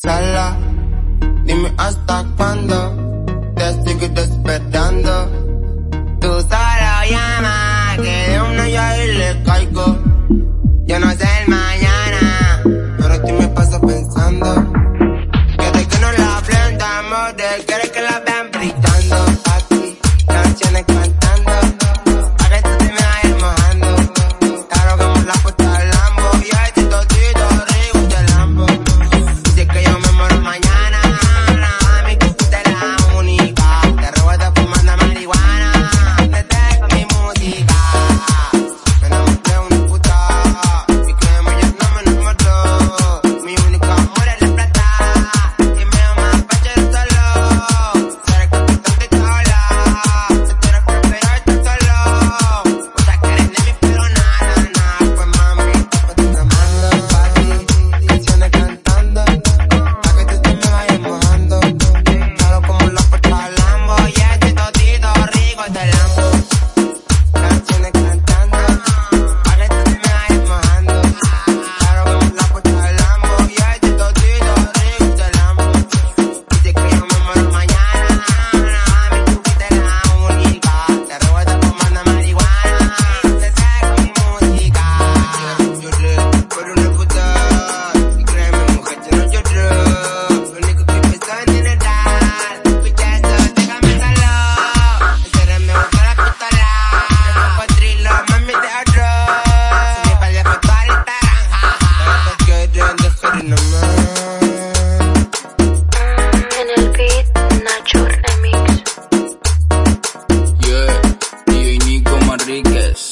Sala, dime hasta cuándo te sigo despertando. Tú solo llama, que de una yo ahí le caigo. Yo no sé el mañana, pero tú me paso pensando. Quieres que no la prendamos, de quieres que la veamos. Rodriguez.